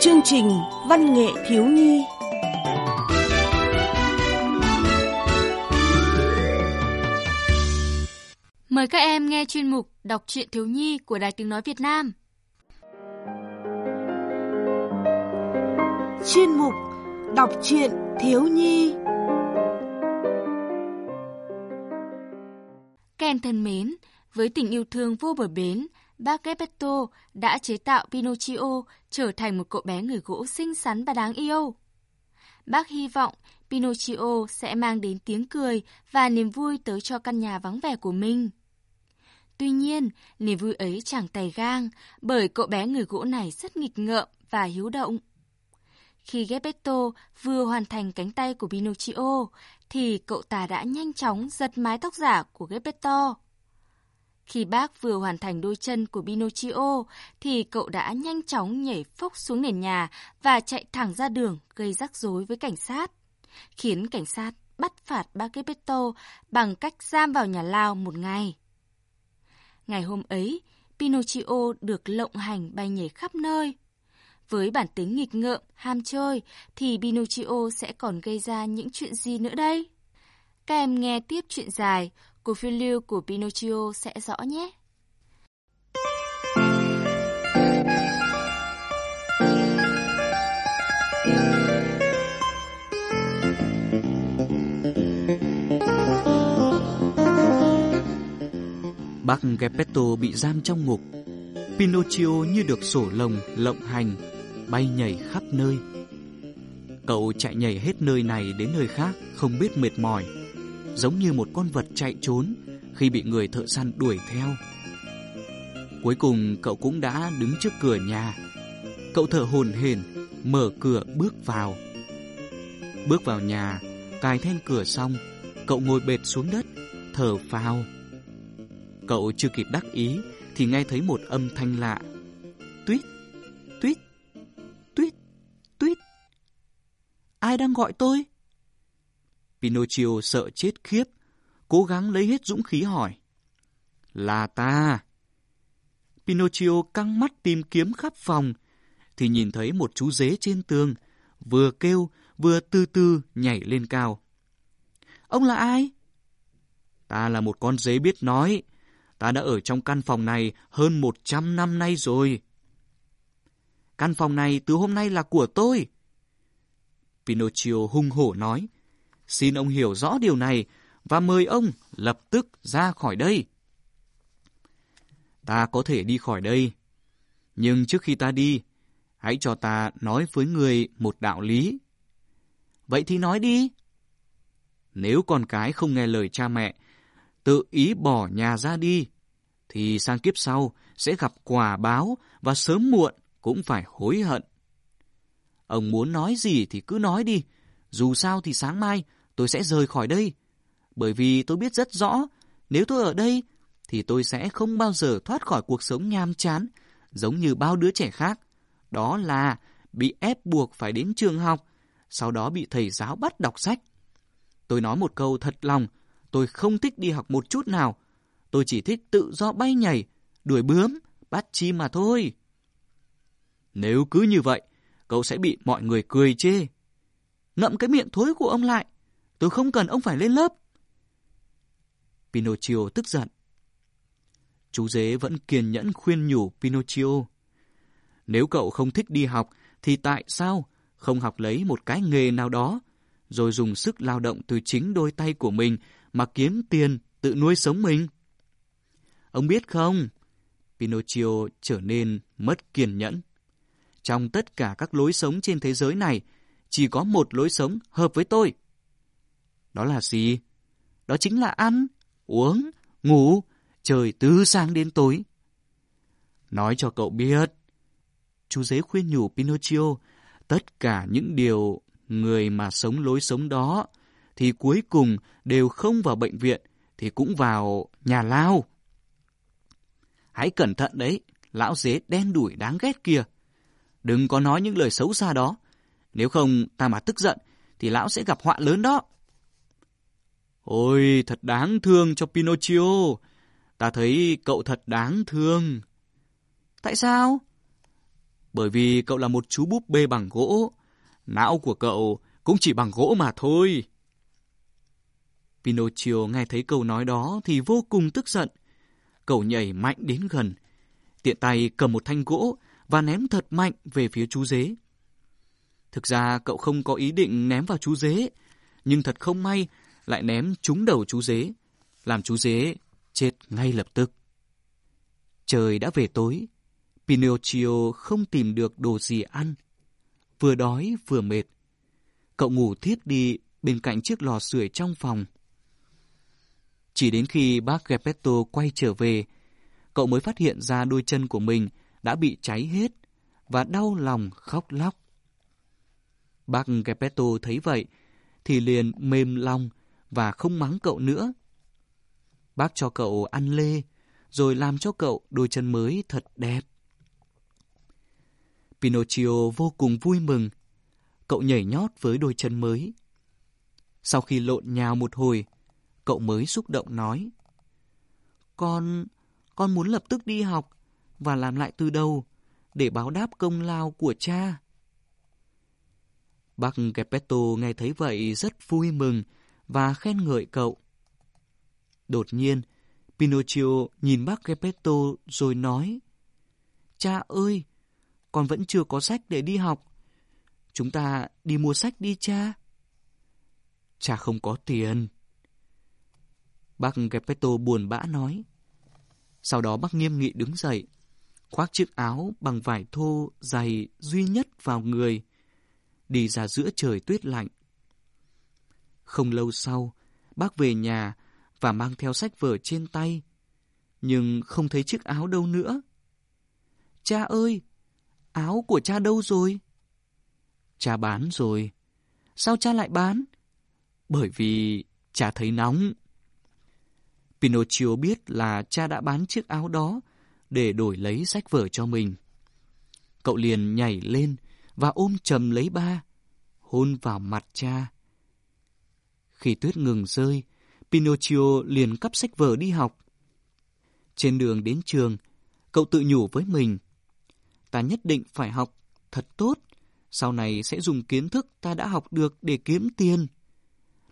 Chương trình Văn nghệ thiếu nhi Mời các em nghe chuyên mục Đọc truyện thiếu nhi của Đài Tiếng Nói Việt Nam. Chuyên mục Đọc truyện thiếu nhi Các em thân mến, với tình yêu thương vô bờ bến, bác Gepetto đã chế tạo Pinocchio trở thành một cậu bé người gỗ xinh xắn và đáng yêu. Bác hy vọng Pinocchio sẽ mang đến tiếng cười và niềm vui tới cho căn nhà vắng vẻ của mình. Tuy nhiên, niềm vui ấy chẳng tài gang bởi cậu bé người gỗ này rất nghịch ngợm và hiếu động. Khi Gepetto vừa hoàn thành cánh tay của Pinocchio, thì cậu ta đã nhanh chóng giật mái tóc giả của Gepetto. Khi bác vừa hoàn thành đôi chân của Pinocchio, thì cậu đã nhanh chóng nhảy phốc xuống nền nhà và chạy thẳng ra đường gây rắc rối với cảnh sát, khiến cảnh sát bắt phạt bác Gepetto bằng cách giam vào nhà lao một ngày. Ngày hôm ấy, Pinocchio được lộng hành bay nhảy khắp nơi. Với bản tính nghịch ngợm, ham chơi, thì Pinocchio sẽ còn gây ra những chuyện gì nữa đây? Các em nghe tiếp chuyện dài, cuộc phiêu lưu của Pinocchio sẽ rõ nhé. Bác Geppetto bị giam trong ngục. Pinocchio như được sổ lồng lộng hành, bay nhảy khắp nơi. Cậu chạy nhảy hết nơi này đến nơi khác, không biết mệt mỏi, giống như một con vật chạy trốn khi bị người thợ săn đuổi theo. Cuối cùng cậu cũng đã đứng trước cửa nhà. Cậu thở hổn hển, mở cửa bước vào. Bước vào nhà, cài then cửa xong, cậu ngồi bệt xuống đất, thở phào. Cậu chưa kịp đắc ý thì nghe thấy một âm thanh lạ. Tuyết, tuyết, tuyết, tuyết. Ai đang gọi tôi? Pinocchio sợ chết khiếp, cố gắng lấy hết dũng khí hỏi. Là ta. Pinocchio căng mắt tìm kiếm khắp phòng, thì nhìn thấy một chú dế trên tường, vừa kêu vừa từ từ nhảy lên cao. Ông là ai? Ta là một con dế biết nói, Ta đã ở trong căn phòng này hơn 100 năm nay rồi. Căn phòng này từ hôm nay là của tôi. Pinocchio hung hổ nói. Xin ông hiểu rõ điều này và mời ông lập tức ra khỏi đây. Ta có thể đi khỏi đây. Nhưng trước khi ta đi, hãy cho ta nói với người một đạo lý. Vậy thì nói đi. Nếu con cái không nghe lời cha mẹ, tự ý bỏ nhà ra đi, thì sang kiếp sau sẽ gặp quả báo và sớm muộn cũng phải hối hận. Ông muốn nói gì thì cứ nói đi, dù sao thì sáng mai tôi sẽ rời khỏi đây. Bởi vì tôi biết rất rõ, nếu tôi ở đây thì tôi sẽ không bao giờ thoát khỏi cuộc sống nham chán, giống như bao đứa trẻ khác. Đó là bị ép buộc phải đến trường học, sau đó bị thầy giáo bắt đọc sách. Tôi nói một câu thật lòng, tôi không thích đi học một chút nào, Tôi chỉ thích tự do bay nhảy, đuổi bướm, bắt chim mà thôi. Nếu cứ như vậy, cậu sẽ bị mọi người cười chê. Ngậm cái miệng thối của ông lại, tôi không cần ông phải lên lớp. Pinocchio tức giận. Chú dế vẫn kiên nhẫn khuyên nhủ Pinocchio. Nếu cậu không thích đi học, thì tại sao không học lấy một cái nghề nào đó, rồi dùng sức lao động từ chính đôi tay của mình mà kiếm tiền tự nuôi sống mình? Ông biết không? Pinocchio trở nên mất kiên nhẫn. Trong tất cả các lối sống trên thế giới này, chỉ có một lối sống hợp với tôi. Đó là gì? Đó chính là ăn, uống, ngủ, trời từ sáng đến tối. Nói cho cậu biết, chú dế khuyên nhủ Pinocchio, tất cả những điều người mà sống lối sống đó thì cuối cùng đều không vào bệnh viện thì cũng vào nhà lao. Hãy cẩn thận đấy, lão dế đen đuổi đáng ghét kia. Đừng có nói những lời xấu xa đó. Nếu không ta mà tức giận, thì lão sẽ gặp họa lớn đó. Ôi, thật đáng thương cho Pinocchio. Ta thấy cậu thật đáng thương. Tại sao? Bởi vì cậu là một chú búp bê bằng gỗ. Não của cậu cũng chỉ bằng gỗ mà thôi. Pinocchio nghe thấy câu nói đó thì vô cùng tức giận. Cậu nhảy mạnh đến gần, tiện tay cầm một thanh gỗ và ném thật mạnh về phía chú dế. Thực ra cậu không có ý định ném vào chú dế, nhưng thật không may lại ném trúng đầu chú dế, làm chú dế chết ngay lập tức. Trời đã về tối, Pinocchio không tìm được đồ gì ăn. Vừa đói vừa mệt. Cậu ngủ thiếp đi bên cạnh chiếc lò sưởi trong phòng. Chỉ đến khi bác Gepetto quay trở về, cậu mới phát hiện ra đôi chân của mình đã bị cháy hết và đau lòng khóc lóc. Bác Gepetto thấy vậy thì liền mềm lòng và không mắng cậu nữa. Bác cho cậu ăn lê, rồi làm cho cậu đôi chân mới thật đẹp. Pinocchio vô cùng vui mừng. Cậu nhảy nhót với đôi chân mới. Sau khi lộn nhào một hồi, cậu mới xúc động nói. Con, con muốn lập tức đi học và làm lại từ đầu để báo đáp công lao của cha. Bác Gepetto nghe thấy vậy rất vui mừng và khen ngợi cậu. Đột nhiên, Pinocchio nhìn bác Gepetto rồi nói Cha ơi, con vẫn chưa có sách để đi học. Chúng ta đi mua sách đi cha. Cha không có tiền. Bác Gepetto buồn bã nói. Sau đó bác nghiêm nghị đứng dậy, khoác chiếc áo bằng vải thô dày duy nhất vào người, đi ra giữa trời tuyết lạnh. Không lâu sau, bác về nhà và mang theo sách vở trên tay, nhưng không thấy chiếc áo đâu nữa. Cha ơi, áo của cha đâu rồi? Cha bán rồi. Sao cha lại bán? Bởi vì cha thấy nóng. Pinocchio biết là cha đã bán chiếc áo đó để đổi lấy sách vở cho mình. Cậu liền nhảy lên và ôm chầm lấy ba, hôn vào mặt cha. Khi tuyết ngừng rơi, Pinocchio liền cắp sách vở đi học. Trên đường đến trường, cậu tự nhủ với mình. Ta nhất định phải học thật tốt, sau này sẽ dùng kiến thức ta đã học được để kiếm tiền.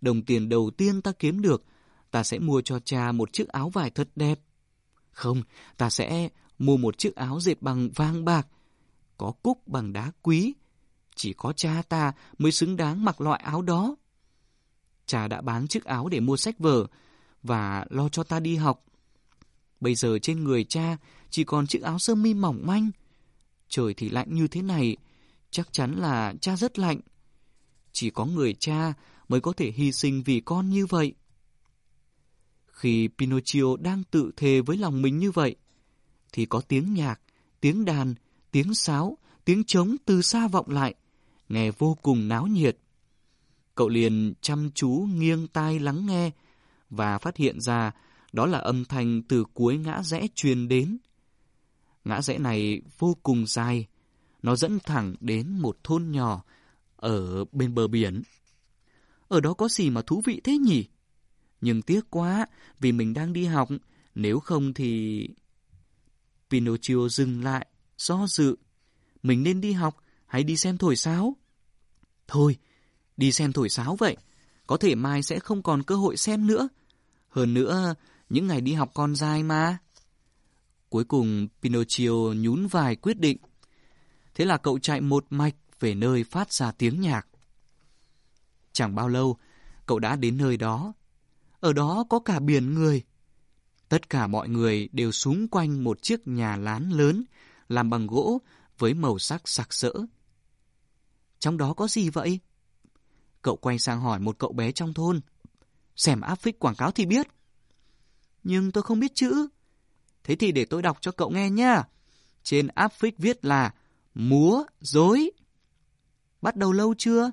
Đồng tiền đầu tiên ta kiếm được ta sẽ mua cho cha một chiếc áo vải thật đẹp. Không, ta sẽ mua một chiếc áo dệt bằng vàng bạc, có cúc bằng đá quý. Chỉ có cha ta mới xứng đáng mặc loại áo đó. Cha đã bán chiếc áo để mua sách vở và lo cho ta đi học. Bây giờ trên người cha chỉ còn chiếc áo sơ mi mỏng manh. Trời thì lạnh như thế này, chắc chắn là cha rất lạnh. Chỉ có người cha mới có thể hy sinh vì con như vậy. Khi Pinocchio đang tự thề với lòng mình như vậy, thì có tiếng nhạc, tiếng đàn, tiếng sáo, tiếng trống từ xa vọng lại, nghe vô cùng náo nhiệt. Cậu liền chăm chú nghiêng tai lắng nghe và phát hiện ra đó là âm thanh từ cuối ngã rẽ truyền đến. Ngã rẽ này vô cùng dài, nó dẫn thẳng đến một thôn nhỏ ở bên bờ biển. Ở đó có gì mà thú vị thế nhỉ? Nhưng tiếc quá, vì mình đang đi học, nếu không thì... Pinocchio dừng lại, do dự. Mình nên đi học hay đi xem thổi sáo? Thôi, đi xem thổi sáo vậy. Có thể mai sẽ không còn cơ hội xem nữa. Hơn nữa, những ngày đi học còn dài mà. Cuối cùng, Pinocchio nhún vài quyết định. Thế là cậu chạy một mạch về nơi phát ra tiếng nhạc. Chẳng bao lâu, cậu đã đến nơi đó ở đó có cả biển người. Tất cả mọi người đều súng quanh một chiếc nhà lán lớn, làm bằng gỗ với màu sắc sặc sỡ. Trong đó có gì vậy? Cậu quay sang hỏi một cậu bé trong thôn. Xem áp phích quảng cáo thì biết. Nhưng tôi không biết chữ. Thế thì để tôi đọc cho cậu nghe nha. Trên áp phích viết là múa, dối. Bắt đầu lâu chưa?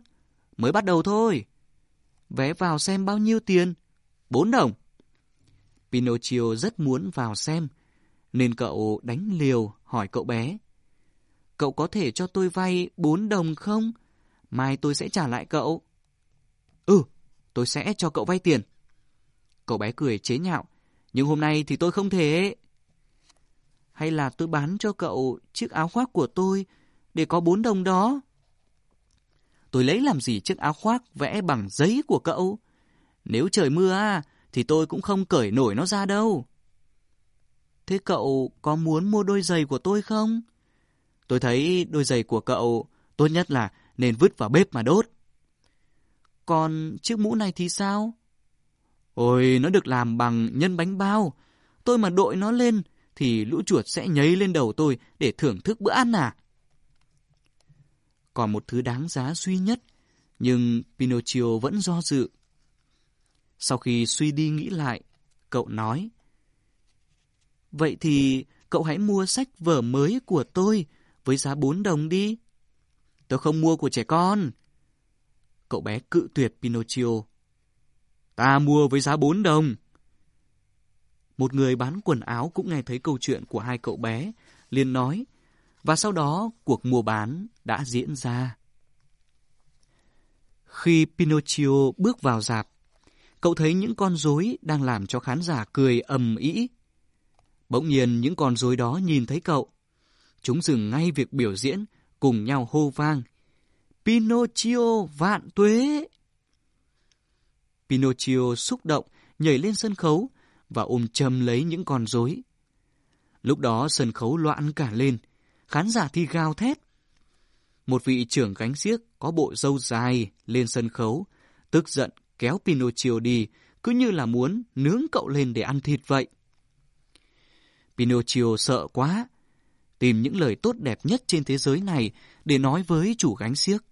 Mới bắt đầu thôi. Vé vào xem bao nhiêu tiền? Bốn đồng. Pinocchio rất muốn vào xem, nên cậu đánh liều hỏi cậu bé. Cậu có thể cho tôi vay 4 đồng không? Mai tôi sẽ trả lại cậu. Ừ, tôi sẽ cho cậu vay tiền. Cậu bé cười chế nhạo, Nhưng hôm nay thì tôi không thể. Hay là tôi bán cho cậu chiếc áo khoác của tôi để có bốn đồng đó? Tôi lấy làm gì chiếc áo khoác vẽ bằng giấy của cậu? Nếu trời mưa à, thì tôi cũng không cởi nổi nó ra đâu. Thế cậu có muốn mua đôi giày của tôi không? Tôi thấy đôi giày của cậu tốt nhất là nên vứt vào bếp mà đốt. Còn chiếc mũ này thì sao? Ôi, nó được làm bằng nhân bánh bao. Tôi mà đội nó lên thì lũ chuột sẽ nhảy lên đầu tôi để thưởng thức bữa ăn à. Còn một thứ đáng giá duy nhất, nhưng Pinocchio vẫn do dự. Sau khi suy đi nghĩ lại, cậu nói. Vậy thì cậu hãy mua sách vở mới của tôi với giá 4 đồng đi. Tôi không mua của trẻ con. Cậu bé cự tuyệt Pinocchio. Ta mua với giá 4 đồng. Một người bán quần áo cũng nghe thấy câu chuyện của hai cậu bé, liền nói, và sau đó cuộc mua bán đã diễn ra. Khi Pinocchio bước vào dạp, cậu thấy những con rối đang làm cho khán giả cười ầm ĩ. Bỗng nhiên những con rối đó nhìn thấy cậu. Chúng dừng ngay việc biểu diễn, cùng nhau hô vang. Pinocchio vạn tuế! Pinocchio xúc động, nhảy lên sân khấu và ôm chầm lấy những con rối. Lúc đó sân khấu loạn cả lên, khán giả thi gào thét. Một vị trưởng gánh xiếc có bộ râu dài lên sân khấu, tức giận kéo Pinocchio đi, cứ như là muốn nướng cậu lên để ăn thịt vậy. Pinocchio sợ quá, tìm những lời tốt đẹp nhất trên thế giới này để nói với chủ gánh xiếc.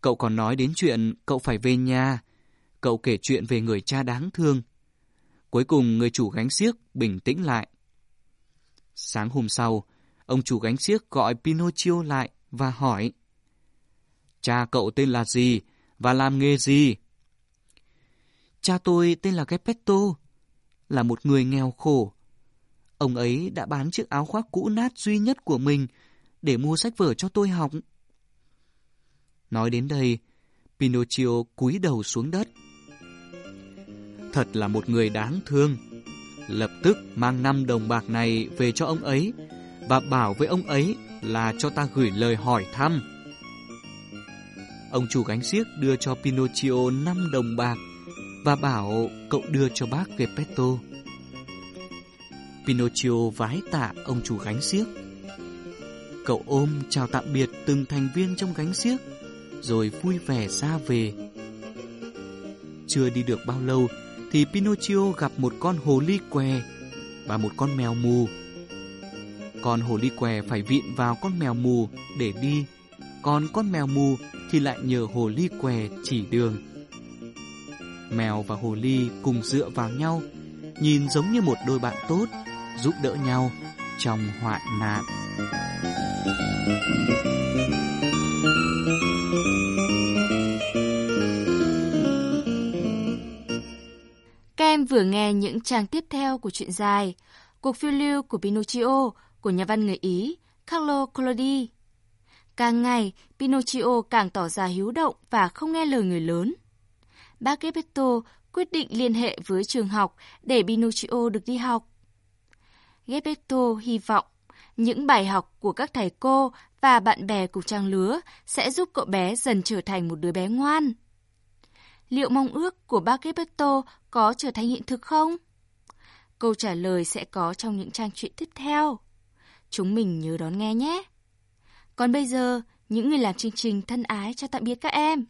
Cậu còn nói đến chuyện cậu phải về nhà. Cậu kể chuyện về người cha đáng thương. Cuối cùng người chủ gánh xiếc bình tĩnh lại. Sáng hôm sau, ông chủ gánh xiếc gọi Pinocchio lại và hỏi. Cha cậu tên là gì và làm nghề gì? Cha tôi tên là Geppetto, là một người nghèo khổ. Ông ấy đã bán chiếc áo khoác cũ nát duy nhất của mình để mua sách vở cho tôi học. Nói đến đây, Pinocchio cúi đầu xuống đất. Thật là một người đáng thương. Lập tức mang năm đồng bạc này về cho ông ấy và bảo với ông ấy là cho ta gửi lời hỏi thăm. Ông chủ gánh xiếc đưa cho Pinocchio 5 đồng bạc và bảo cậu đưa cho bác Geppetto. Pinocchio vái tạ ông chủ gánh xiếc. Cậu ôm chào tạm biệt từng thành viên trong gánh xiếc, rồi vui vẻ ra về. Chưa đi được bao lâu thì Pinocchio gặp một con hồ ly què và một con mèo mù. Con hồ ly què phải vịn vào con mèo mù để đi, còn con mèo mù thì lại nhờ hồ ly què chỉ đường. Mèo và hồ ly cùng dựa vào nhau, nhìn giống như một đôi bạn tốt, giúp đỡ nhau trong hoạn nạn. Các em vừa nghe những trang tiếp theo của truyện dài Cuộc phiêu lưu của Pinocchio của nhà văn người Ý Carlo Collodi. Càng ngày, Pinocchio càng tỏ ra hiếu động và không nghe lời người lớn. Bác Gepetto quyết định liên hệ với trường học để Pinocchio được đi học. Gepetto hy vọng những bài học của các thầy cô và bạn bè cùng trang lứa sẽ giúp cậu bé dần trở thành một đứa bé ngoan. Liệu mong ước của bác Gepetto có trở thành hiện thực không? Câu trả lời sẽ có trong những trang truyện tiếp theo. Chúng mình nhớ đón nghe nhé! Còn bây giờ, những người làm chương trình thân ái cho tạm biệt các em.